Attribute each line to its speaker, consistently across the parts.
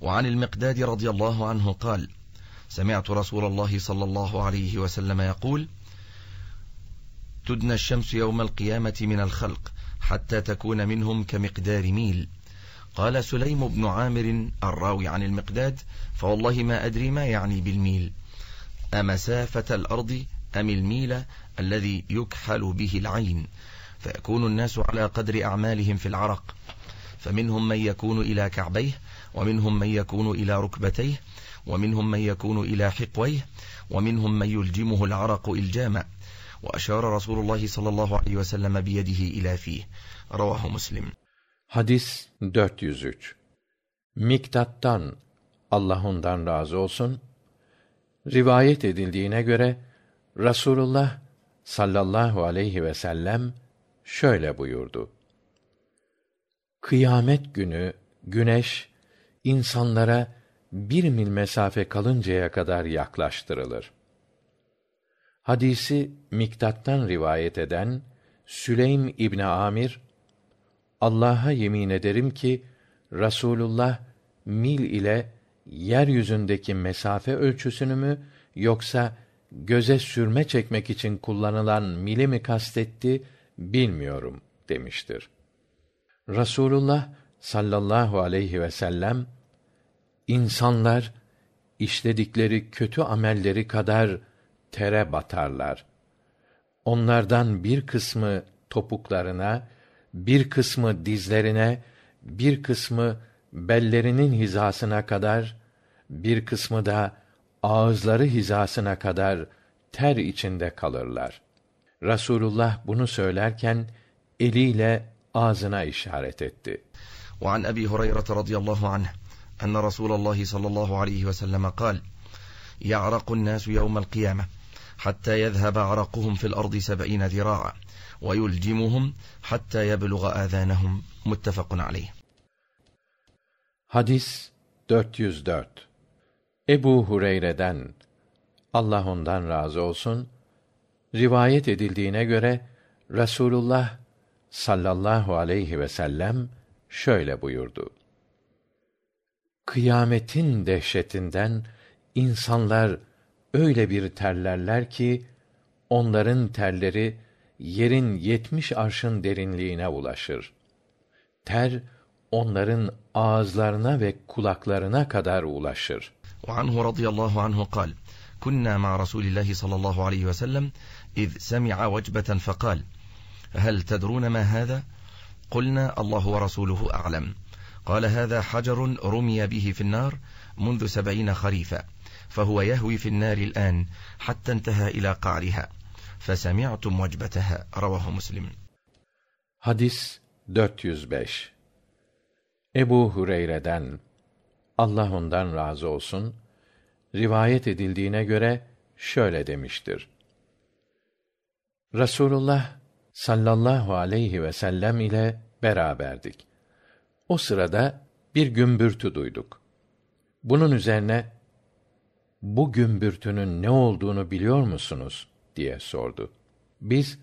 Speaker 1: وعن المقداد رضي الله عنه قال سمعت رسول الله صلى الله عليه وسلم يقول تدنى الشمس يوم القيامة من الخلق حتى تكون منهم كمقدار ميل قال سليم بن عامر الراوي عن المقداد فوالله ما أدري ما يعني بالميل أمسافة الأرض أم الميل الذي يكحل به العين فيكون الناس على قدر أعمالهم في العرق فمنهم من يكون إلى كعبيه ومنهم من يكون إلى ركبتيه ومنهم من يكون إلى حقويه ومنهم من يلجمه العرق إلجاما وأشار رسول الله صلى الله عليه وسلم بيده إلى فيه رواه مسلم
Speaker 2: Hadis 403 Miktat'tan Allah ondan razı olsun rivayet edildiğine göre Rasulullah sallallahu aleyhi ve sellem şöyle buyurdu. Kıyamet günü güneş insanlara bir mil mesafe kalıncaya kadar yaklaştırılır. Hadisi Miktat'tan rivayet eden Süleym İbni Amir Allah'a yemin ederim ki Rasulullah mil ile yeryüzündeki mesafe ölçüsünü mü yoksa göze sürme çekmek için kullanılan mili mi kastetti bilmiyorum demiştir. Rasulullah sallallahu aleyhi ve sellem insanlar işledikleri kötü amelleri kadar tere batarlar. Onlardan bir kısmı topuklarına, bir kısmı dizlerine, bir kısmı bellerinin hizasına kadar, bir kısmı da ağızları hizasına kadar ter içinde kalırlar. Rasulullah bunu söylerken eliyle ağzına işaret etti.
Speaker 1: وعن أبي هريرة رضي الله عنه أن رسول الله صلى الله عليه وسلم قال يعرق الناس يوم القيامة حتى يذهب عرقهم في الأرض سبعين ذراعا ويلجمهم حتى يبلغ آذانهم متفق عليه
Speaker 2: Hadis 404 Ebu Hureyre'den Allah ondan razı olsun rivayet edildiğine göre Resulullah sallallahu aleyhi ve sellem şöyle buyurdu. Kıyametin dehşetinden insanlar öyle bir terlerler ki onların terleri yerin yetmiş arşın derinliğine ulaşır. Ter onların ağızlarına ve kulaklarına kadar ulaşır.
Speaker 1: Anhu radıyallahu anhu kal kunna ma rasulillahı sallallahu aleyhi ve sellem iz semi'a vecbeten fekal هل تدرون ما هذا قلنا الله ورسوله أعلم قال هذا حجر رمي به في النار منذ سبعين خريفا فهو يهوي في النار الآن حتى انتهى إلى قعرها فسمعتم وجبتها رواه مسلم
Speaker 2: Hadis 405 Ebu Hureyre'den Allah ondan razı olsun rivayet edildiğine göre şöyle demiştir. Rasulullah sallallahu aleyhi ve sellem ile beraberdik. O sırada bir gümbürtü duyduk. Bunun üzerine bu gümbürtünün ne olduğunu biliyor musunuz diye sordu. Biz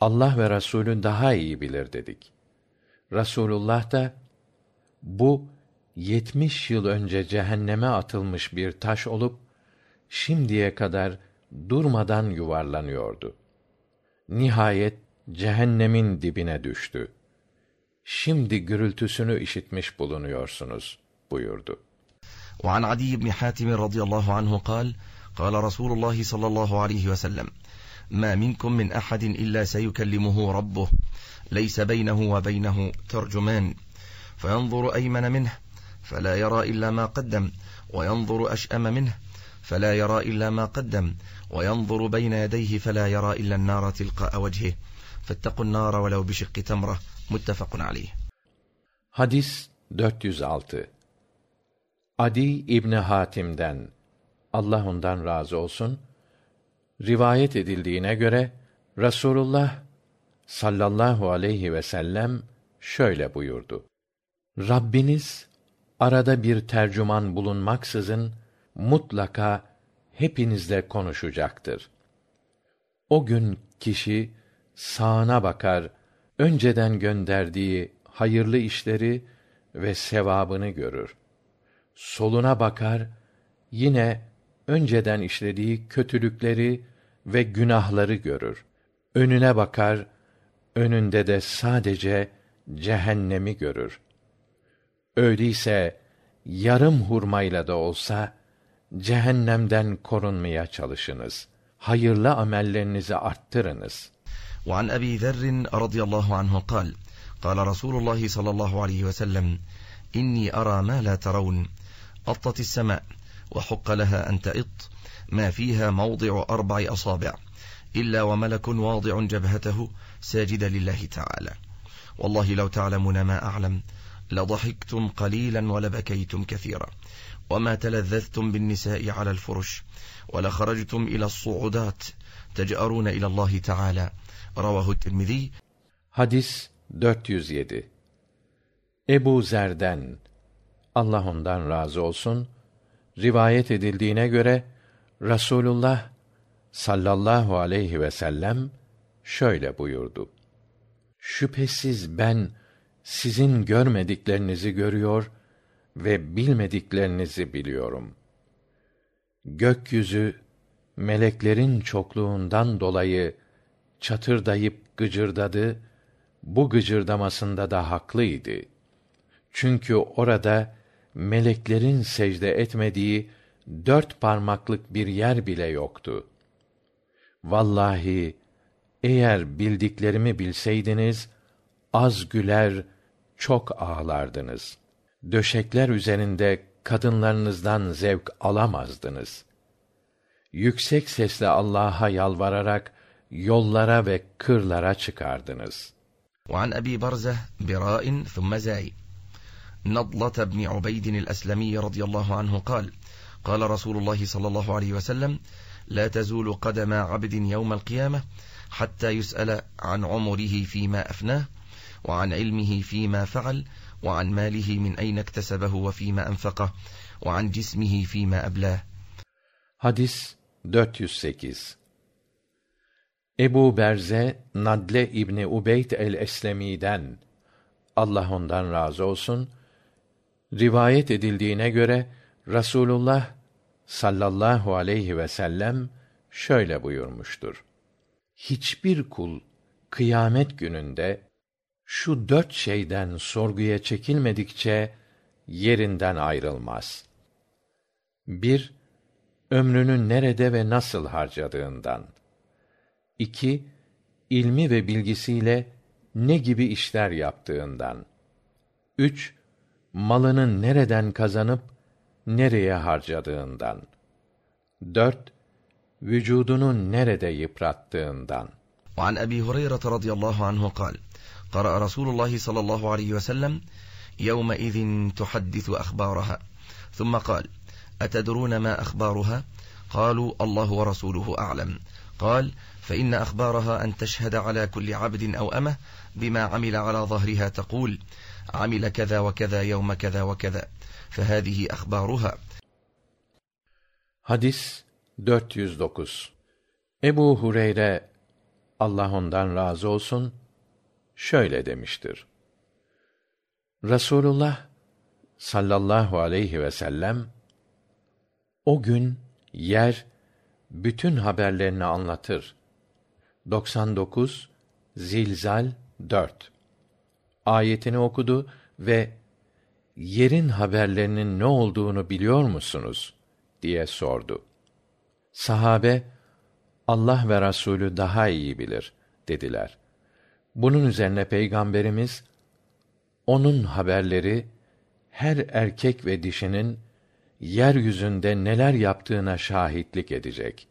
Speaker 2: Allah ve Resulü daha iyi bilir dedik. Rasulullah da bu yetmiş yıl önce cehenneme atılmış bir taş olup şimdiye kadar durmadan yuvarlanıyordu. Nihayet cehennemin dibine düştü. Şimdi gürültüsünü işitmiş bulunuyorsunuz buyurdu.
Speaker 1: وعن عدي بن حاتم رضي الله عنه قال قال رسول الله صلى الله عليه وسلم ما منكم من أحد إلا سيكلمه ربه ليس بينه وبينه ترجمان فينظر أيمن منه فلا يرى إلا ما قدم وينظر أشأم منه فلا يرى إلا ما قدم وينظر بين يديه فلا يرى إلا النار تلقاء وجهه فاتقوا النار ولو بشق تمرة متفق عليه
Speaker 2: Hadis 406 Adi İbni Hatim'den Allah ondan razı olsun rivayet edildiğine göre Rasulullah sallallahu aleyhi ve sellem şöyle buyurdu. Rabbiniz arada bir tercüman bulunmaksızın mutlaka hepinizle konuşacaktır. O gün kişi sağına bakar, önceden gönderdiği hayırlı işleri ve sevabını görür. soluna bakar yine önceden işlediği kötülükleri ve günahları görür önüne bakar önünde de sadece cehennemi görür öyleyse yarım hurmayla da olsa cehennemden korunmaya çalışınız hayırlı amellerinizi arttırınız
Speaker 1: وعن أبي ذر رضي الله عنه قال قال رسول الله صلى الله عليه وسلم إني أرى ما لا ترون أطت السماء وحق لها أن تئط ما فيها موضع أربع أصابع إلا وملك واضع جبهته ساجد لله تعالى والله لو تعلمون ما أعلم لضحكتم قليلا ولبكيتم كثيرا وما تلذذتم بالنساء على الفرش ولخرجتم إلى الصعودات تجأرون إلى الله تعالى رواه الترمذي
Speaker 2: Hadis 407 Ebu Zer'den Allah ondan razı olsun rivayet edildiğine göre Rasulullah sallallahu aleyhi ve sellem şöyle buyurdu. Şüphesiz ben sizin görmediklerinizi görüyor ve bilmediklerinizi biliyorum. Gökyüzü meleklerin çokluğundan dolayı çatırdayıp gıcırdadı, bu gıcırdamasında da haklıydı. Çünkü orada meleklerin secde etmediği dört parmaklık bir yer bile yoktu. Vallahi eğer bildiklerimi bilseydiniz az güler, çok ağlardınız Döşekler üzerinde kadınlarınızdan zevk alamazdınız. Yüksek sesle Allah'a yalvararak yollara ve kırlara çıkardınız.
Speaker 1: وعن أبي برزة براء ثم زاي نضلة بن عبيد الأسلمي رضي الله عنه قال قال رسول الله صلى الله عليه وسلم لا تزول قدم عبد يوم القيامة حتى يسأل عن عمره فيما أفناه وعن علمه فيما فعل وعن ماله من أين اكتسبه وفيما أنفقه وعن جسمه فيما أبلاه
Speaker 2: Hadis 408 Ebu Berze Nadle İbni Ubeyd el-Eslemi'den Allah ondan razı olsun rivayet edildiğine göre Rasulullah sallallahu aleyhi ve sellem şöyle buyurmuştur. Hiçbir kul kıyamet gününde şu dört şeyden sorguya çekilmedikçe yerinden ayrılmaz. Bir ömrünü nerede ve nasıl harcadığından. Iki ilmi ve bilgisiyle ne gibi işler yaptığından. Üç malını nereden kazanıp nereye harcadığından. Dört vücudunu nerede yıprattığından.
Speaker 1: An abi hureyra radıyallahu anh kal قرأ رسول الله صلى الله عليه وسلم يومئذ تحدث أخبارها ثم قال أتدرون ما أخبارها قالوا الله ورسوله أعلم قال فإن أخبارها أن تشهد على كل عبد أو أمه بما عمل على ظهرها تقول عمل كذا وكذا يوم كذا وكذا فهذه أخبارها
Speaker 2: Hadis 409 Ebu Hureyre Allah ondan razı olsun şöyle demiştir. Rasulullah sallallahu aleyhi ve sellem o gün yer bütün haberlerini anlatır. 99 Zilzal 4 ayetini okudu ve yerin haberlerinin ne olduğunu biliyor musunuz diye sordu. Sahabe Allah ve Rasulü daha iyi bilir dediler Bunun üzerine peygamberimiz onun haberleri her erkek ve dişinin yeryüzünde neler yaptığına şahitlik edecek.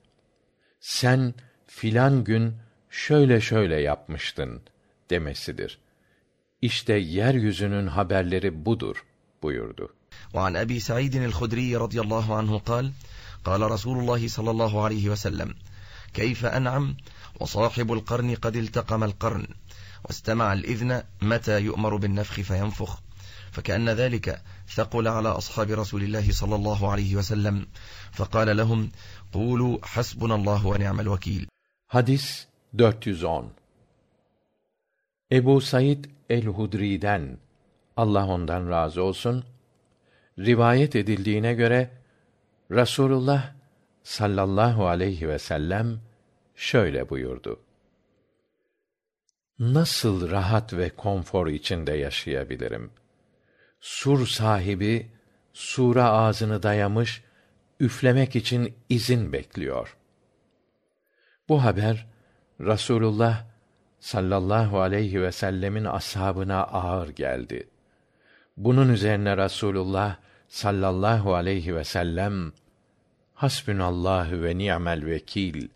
Speaker 2: Sen filan gün şöyle şöyle yapmıştın demesidir. İşte yeryüzünün haberleri budur buyurdu.
Speaker 1: وعن أبي سعيد الخدري رضي الله عنه قال قال رسول الله صلى الله عليه وسلم كيف أنعم وصاحب القرن قد التقم القرن واستمع الإذن متى يؤمر بالنفخ فينفخ. فكأن ذلك ثقل على أصحاب رسول الله صلى الله عليه وسلم. فقال لهم قولوا حسبنا الله ونعم الوكيل.
Speaker 2: Hadis 410 Ebu Said el-Hudri'den Allah ondan razı olsun. rivayet edildiğine göre Rasulullah sallallahu aleyhi ve sellem şöyle buyurdu nasıl rahat ve konfor içinde yaşayabilirim? Sur sahibi sura ağzını dayamış üflemek için izin bekliyor. Bu haber rasulullah sallallahu aleyhi vsellem'in ashabına ağır geldi. Bunun üzerine rasulullah sallallahu aleyhi vsellem hasbünallahü ve ni'mel vekil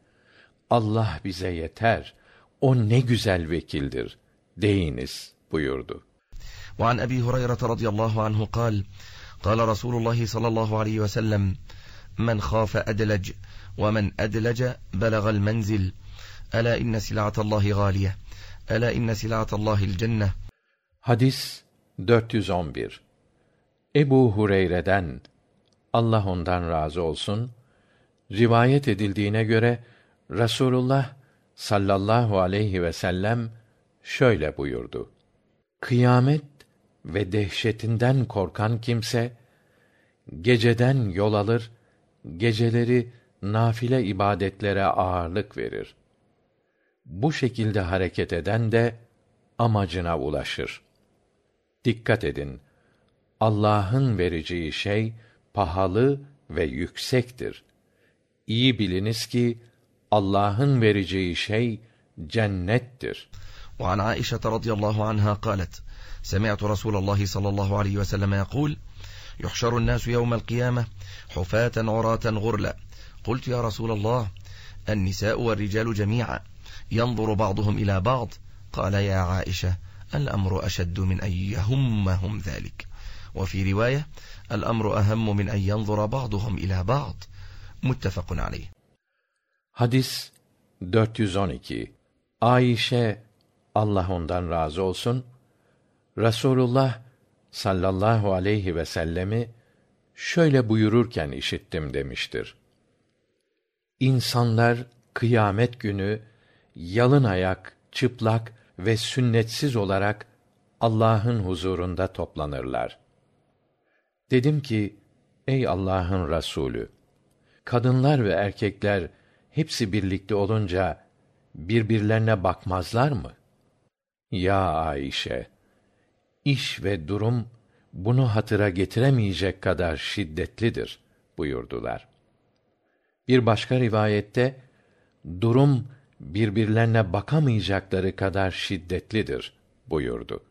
Speaker 2: allah bize yeter o ne güzel vekildir deyiniz buyurdu
Speaker 1: وعن أبي هريرة رضي الله عنه قال قال رسول الله صلى الله عليه وسلم من خاف أدلج ومن أدلج بلغ المنزل ألا إن سلعة الله غالية ألا إن سلعة الله الجنة
Speaker 2: hadis 411 ebu hureyre'den allah ondan razı olsun rivayet edildiğine göre rasulullah sallallahu aleyhi vsellem şöyle buyurdu. Kıyamet ve dehşetinden korkan kimse geceden yol alır geceleri nafile ibadetlere ağırlık verir. Bu şekilde hareket eden de amacına ulaşır. Dikkat edin allah'ın vereceği şey pahalı ve yüksektir. Iyi biliniz ki allah'ın vereceği şey cennettir
Speaker 1: وعن عائشة رضي الله عنها قالت سمعت رسول الله صلى الله عليه وسلم يقول يحشر الناس يوم القيامة حفاة عراة غرلا قلت يا رسول الله النساء والرجال جميعا ينظر بعضهم إلى بعض قال يا عائشة الأمر أشد من أن يهمهم ذلك وفي رواية الأمر أهم من أن ينظر بعضهم إلى بعض متفق عليه
Speaker 2: hadis 412 ayşe allah ondan razı olsun rasulullah sallallahu aleyhi vsellemi şöyle buyururken işittim demiştir. Insanlar kıyamet günü yalın ayak çıplak ve sünnetsiz olarak allah'ın huzurunda toplanırlar. Dedim ki ey allah'ın rasulü kadınlar ve erkekler hepsi birlikte olunca birbirlerine bakmazlar mı? Ya ayşe iş ve durum bunu hatıra getiremeyecek kadar şiddetlidir buyurdular. Bir başka rivayette durum birbirlerine bakamayacakları kadar şiddetlidir buyurdu